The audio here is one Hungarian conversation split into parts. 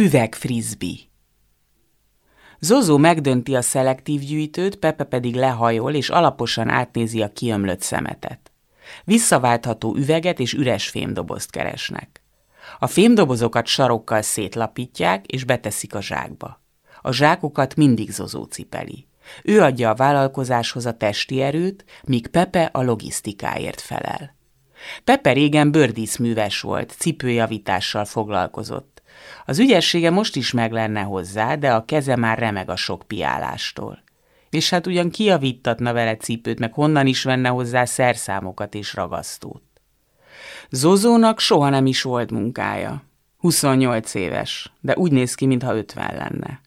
Üveg frisbee. Zozó megdönti a szelektív gyűjtőt, Pepe pedig lehajol és alaposan átnézi a kiömlött szemetet. Visszaváltható üveget és üres fémdobozt keresnek. A fémdobozokat sarokkal szétlapítják és beteszik a zsákba. A zsákokat mindig Zozó cipeli. Ő adja a vállalkozáshoz a testi erőt, míg Pepe a logisztikáért felel. Pepe régen bőrdíszműves volt, cipőjavítással foglalkozott. Az ügyessége most is meg lenne hozzá, de a keze már remeg a sok piálástól. És hát ugyan kiavítatna vele cipőt, meg honnan is venne hozzá szerszámokat és ragasztót. Zozónak soha nem is volt munkája. 28 éves, de úgy néz ki, mintha 50 lenne.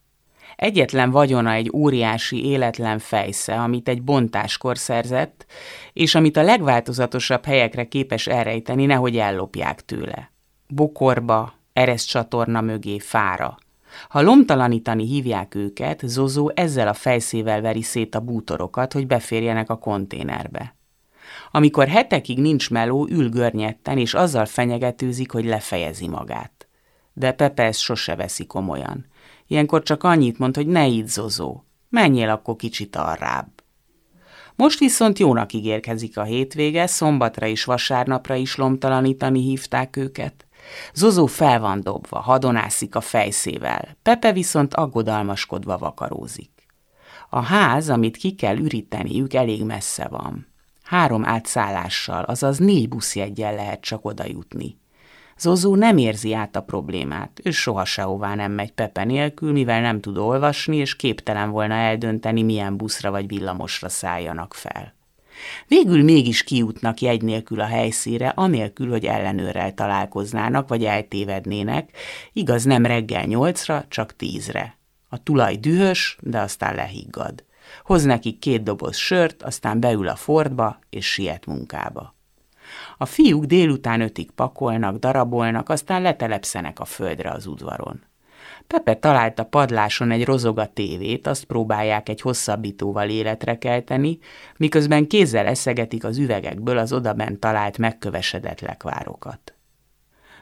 Egyetlen vagyona egy óriási életlen fejsze, amit egy bontáskor szerzett, és amit a legváltozatosabb helyekre képes elrejteni, nehogy ellopják tőle. Bokorba, ereszt csatorna mögé, fára. Ha lomtalanítani hívják őket, Zozó ezzel a fejszével veri szét a bútorokat, hogy beférjenek a konténerbe. Amikor hetekig nincs meló, ül görnyetten, és azzal fenyegetőzik, hogy lefejezi magát. De Pepe ezt sose veszi komolyan. Ilyenkor csak annyit mond, hogy ne így zozó, menjél akkor kicsit arrább. Most viszont jónak ígérkezik a hétvége, szombatra és vasárnapra is lomtalanítani hívták őket. Zozó fel van dobva, hadonászik a fejszével, Pepe viszont aggodalmaskodva vakarózik. A ház, amit ki kell üríteniük, elég messze van. Három átszállással, azaz négy buszjeggyel lehet csak oda jutni. Zozó nem érzi át a problémát, ő soha sehová nem megy Pepe nélkül, mivel nem tud olvasni, és képtelen volna eldönteni, milyen buszra vagy villamosra szálljanak fel. Végül mégis kijutnak jegy nélkül a helyszíre, anélkül, hogy ellenőrrel találkoznának, vagy eltévednének, igaz nem reggel nyolcra, csak tízre. A tulaj dühös, de aztán lehiggad. Hoz nekik két doboz sört, aztán beül a fordba, és siet munkába. A fiúk délután ötig pakolnak, darabolnak, aztán letelepszenek a földre az udvaron. Pepe talált a padláson egy rozoga tévét, azt próbálják egy hosszabbítóval életre kelteni, miközben kézzel eszegetik az üvegekből az odabent talált megkövesedett lekvárokat.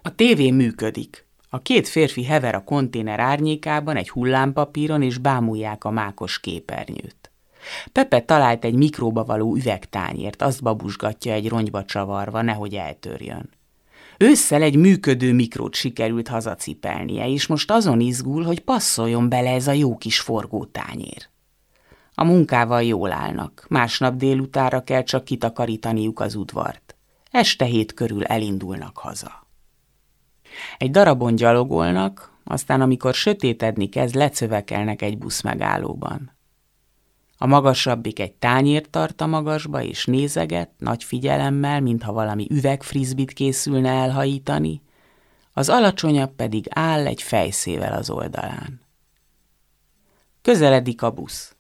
A tévé működik. A két férfi hever a konténer árnyékában egy hullámpapíron, és bámulják a mákos képernyőt. Pepe talált egy mikróba való üvegtányért, azt babusgatja egy rongyba csavarva, nehogy eltörjön. Ősszel egy működő mikrót sikerült hazacipelnie, és most azon izgul, hogy passzoljon bele ez a jó kis forgótányér. A munkával jól állnak, másnap délutára kell csak kitakarítaniuk az udvart. Este hét körül elindulnak haza. Egy darabon gyalogolnak, aztán amikor sötétedni kezd, lecövekelnek egy busz megállóban. A magasabbik egy tányért tart a magasba, és nézeget, nagy figyelemmel, mintha valami üvegfrizbit készülne elhajítani, az alacsonyabb pedig áll egy fejszével az oldalán. Közeledik a busz.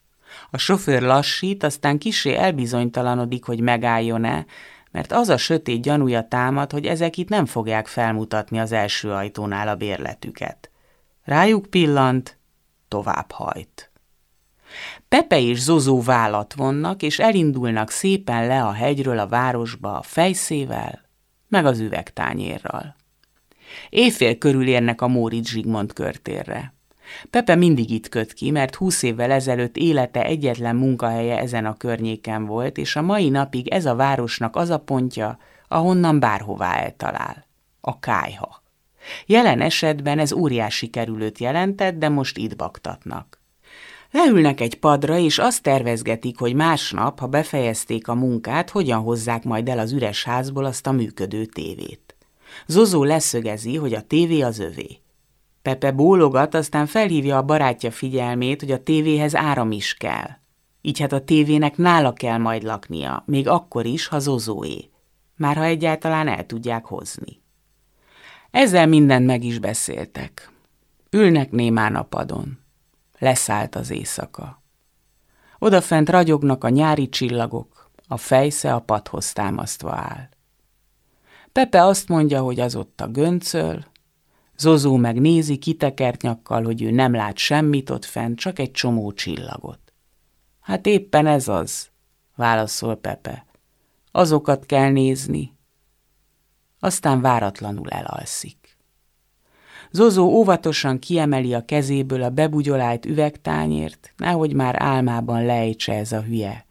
A sofőr lassít, aztán kisé elbizonytalanodik, hogy megálljon-e, mert az a sötét gyanúja támad, hogy ezek itt nem fogják felmutatni az első ajtónál a bérletüket. Rájuk pillant, tovább hajt. Pepe és Zozó vállat vonnak, és elindulnak szépen le a hegyről a városba a fejszével, meg az üvegtányérral. Éjfél körül érnek a Móricz Zsigmond körtérre. Pepe mindig itt köt ki, mert húsz évvel ezelőtt élete egyetlen munkahelye ezen a környéken volt, és a mai napig ez a városnak az a pontja, ahonnan bárhová eltalál. A kájha. Jelen esetben ez óriási kerülőt jelentett, de most itt baktatnak. Leülnek egy padra, és azt tervezgetik, hogy másnap, ha befejezték a munkát, hogyan hozzák majd el az üres házból azt a működő tévét. Zozó leszögezi, hogy a tévé az övé. Pepe bólogat, aztán felhívja a barátja figyelmét, hogy a tévéhez áram is kell. Így hát a tévének nála kell majd laknia, még akkor is, ha Zozóé. Már ha egyáltalán el tudják hozni. Ezzel mindent meg is beszéltek. Ülnek némán a padon. Leszállt az éjszaka. Odafent ragyognak a nyári csillagok, a fejsze a padhoz támasztva áll. Pepe azt mondja, hogy az ott a göncöl, Zozó meg nézi kitekert nyakkal, hogy ő nem lát semmit ott fent, csak egy csomó csillagot. Hát éppen ez az, válaszol Pepe. Azokat kell nézni. Aztán váratlanul elalszik. Zozó óvatosan kiemeli a kezéből a bebugyolált üvegtányért, nehogy már álmában lejtse ez a hülye,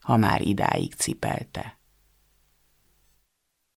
ha már idáig cipelte.